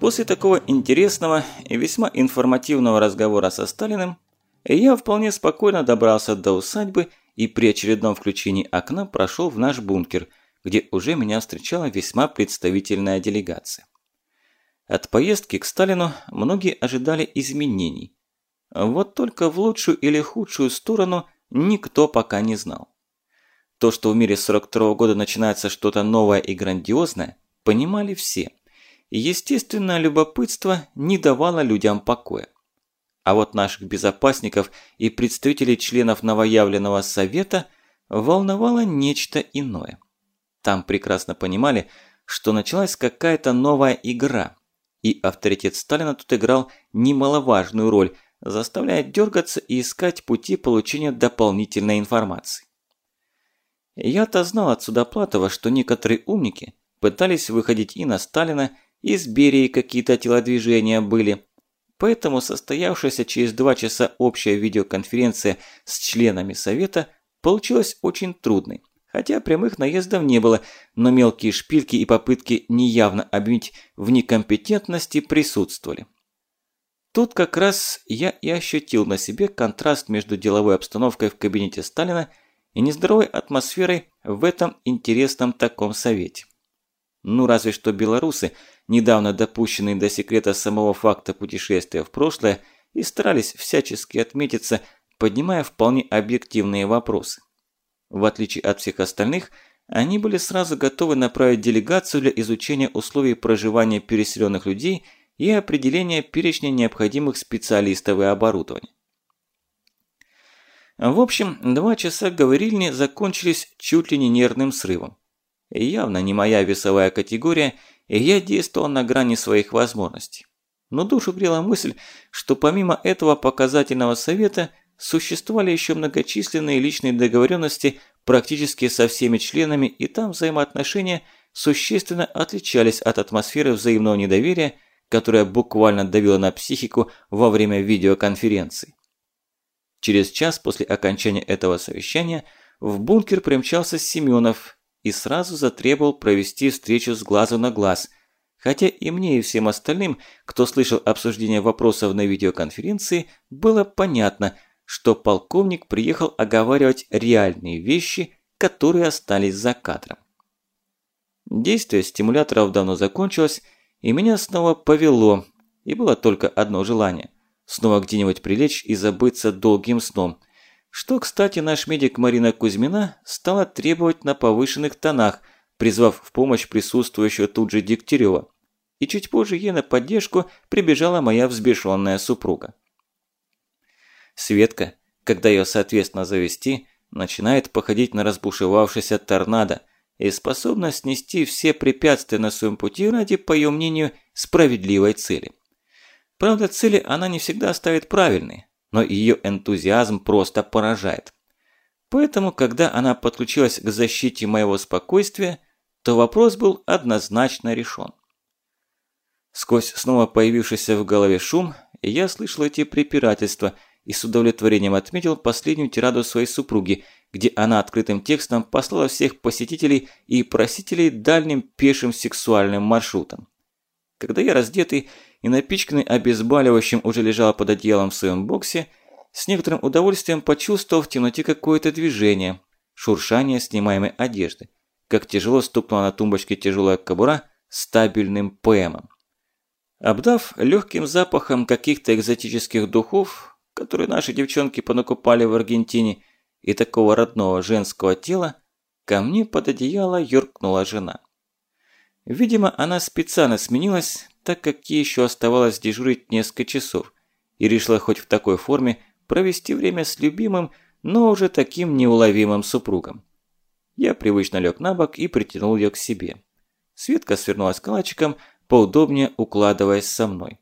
После такого интересного и весьма информативного разговора со Сталиным, я вполне спокойно добрался до усадьбы и при очередном включении окна прошел в наш бункер, где уже меня встречала весьма представительная делегация. От поездки к Сталину многие ожидали изменений. Вот только в лучшую или худшую сторону никто пока не знал. То, что в мире 42 -го года начинается что-то новое и грандиозное, понимали все – Естественное любопытство не давало людям покоя. А вот наших безопасников и представителей членов новоявленного совета волновало нечто иное. Там прекрасно понимали, что началась какая-то новая игра, и авторитет Сталина тут играл немаловажную роль, заставляя дергаться и искать пути получения дополнительной информации. Я-то знал от Судоплатова, что некоторые умники пытались выходить и на Сталина, и с Берией какие-то телодвижения были. Поэтому состоявшаяся через два часа общая видеоконференция с членами Совета получилась очень трудной. Хотя прямых наездов не было, но мелкие шпильки и попытки неявно обвинить в некомпетентности присутствовали. Тут как раз я и ощутил на себе контраст между деловой обстановкой в кабинете Сталина и нездоровой атмосферой в этом интересном таком совете. Ну разве что белорусы – недавно допущенные до секрета самого факта путешествия в прошлое, и старались всячески отметиться, поднимая вполне объективные вопросы. В отличие от всех остальных, они были сразу готовы направить делегацию для изучения условий проживания переселенных людей и определения перечня необходимых специалистов и оборудования. В общем, два часа говорильни закончились чуть ли не нервным срывом. Явно не моя весовая категория – и я действовал на грани своих возможностей. Но душу грела мысль, что помимо этого показательного совета существовали еще многочисленные личные договоренности практически со всеми членами, и там взаимоотношения существенно отличались от атмосферы взаимного недоверия, которая буквально давила на психику во время видеоконференции. Через час после окончания этого совещания в бункер примчался Семенов и сразу затребовал провести встречу с глазу на глаз, хотя и мне и всем остальным, кто слышал обсуждение вопросов на видеоконференции, было понятно, что полковник приехал оговаривать реальные вещи, которые остались за кадром. Действие стимуляторов давно закончилось, и меня снова повело, и было только одно желание – снова где-нибудь прилечь и забыться долгим сном – что, кстати, наш медик Марина Кузьмина стала требовать на повышенных тонах, призвав в помощь присутствующего тут же Дегтярева. И чуть позже ей на поддержку прибежала моя взбешенная супруга. Светка, когда ее соответственно завести, начинает походить на разбушевавшийся торнадо и способна снести все препятствия на своем пути ради, по ее мнению, справедливой цели. Правда, цели она не всегда ставит правильные, но ее энтузиазм просто поражает. Поэтому, когда она подключилась к защите моего спокойствия, то вопрос был однозначно решен. Сквозь снова появившийся в голове шум, я слышал эти препирательства и с удовлетворением отметил последнюю тираду своей супруги, где она открытым текстом послала всех посетителей и просителей дальним пешим сексуальным маршрутом. Когда я раздетый и напичканный обезболивающим уже лежал под одеялом в своем боксе, с некоторым удовольствием почувствовал в темноте какое-то движение, шуршание снимаемой одежды, как тяжело стукнула на тумбочке тяжелая кобура стабильным ПМом. Обдав легким запахом каких-то экзотических духов, которые наши девчонки понакупали в Аргентине, и такого родного женского тела, ко мне под одеяло юркнула жена. Видимо, она специально сменилась, так как ей еще оставалось дежурить несколько часов, и решила хоть в такой форме провести время с любимым, но уже таким неуловимым супругом. Я привычно лег на бок и притянул ее к себе. Светка свернулась калачиком, поудобнее укладываясь со мной.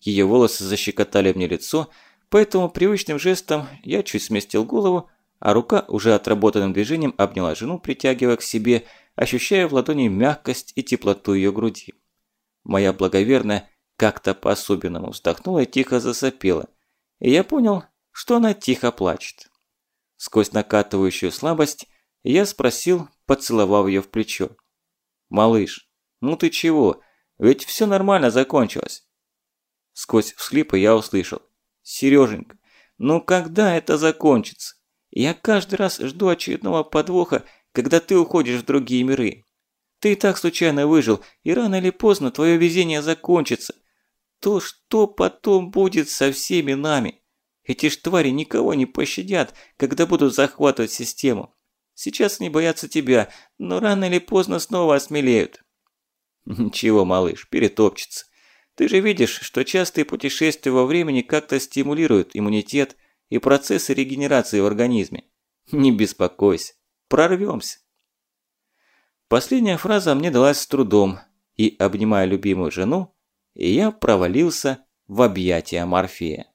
Ее волосы защекотали мне лицо, поэтому привычным жестом я чуть сместил голову, а рука уже отработанным движением обняла жену, притягивая к себе – ощущая в ладони мягкость и теплоту ее груди. Моя благоверная как-то по-особенному вздохнула и тихо засопела. И я понял, что она тихо плачет. Сквозь накатывающую слабость я спросил, поцеловав ее в плечо. «Малыш, ну ты чего? Ведь все нормально закончилось». Сквозь всхлипы я услышал. «Сереженька, ну когда это закончится? Я каждый раз жду очередного подвоха, когда ты уходишь в другие миры. Ты и так случайно выжил, и рано или поздно твое везение закончится. То, что потом будет со всеми нами? Эти ж твари никого не пощадят, когда будут захватывать систему. Сейчас они боятся тебя, но рано или поздно снова осмелеют. Ничего, малыш, перетопчется. Ты же видишь, что частые путешествия во времени как-то стимулируют иммунитет и процессы регенерации в организме. Не беспокойся, прорвемся. Последняя фраза мне далась с трудом, и, обнимая любимую жену, я провалился в объятия Морфея.